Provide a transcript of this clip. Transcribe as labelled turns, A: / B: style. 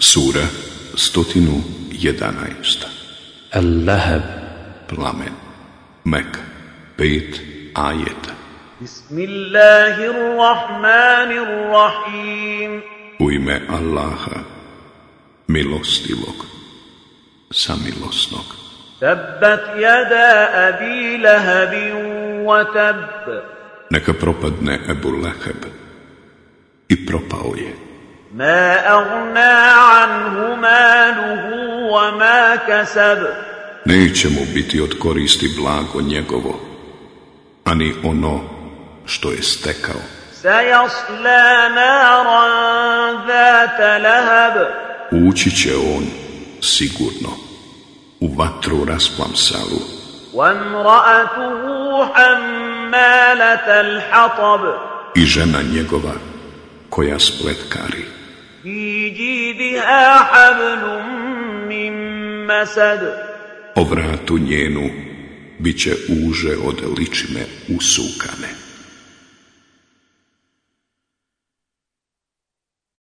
A: Sura 111
B: Al-Lahab.
A: Plamen. Mek. 5 ajeta.
C: Bismillahirrahmanirrahim.
A: U ime Allaha Milostivog Samilosnog.
C: Tabbat jada abi lahabin wa tab.
A: Neka propadne Ebu Lahab. I propao je.
C: ما أغنى عنه ماله وما كسب
A: Neće mu biti od koristi blago njegovo Ani ono što je stekao
C: سيصلى نارا ذات لهب
A: Ući će on sigurno u vatru rasplamsalu
C: وامرأته حمالة الحطب
A: i žena njegova koja spletkari.
C: في جيدها حبل من مسد
A: O vratu njenu bit će uže od ličine usukane.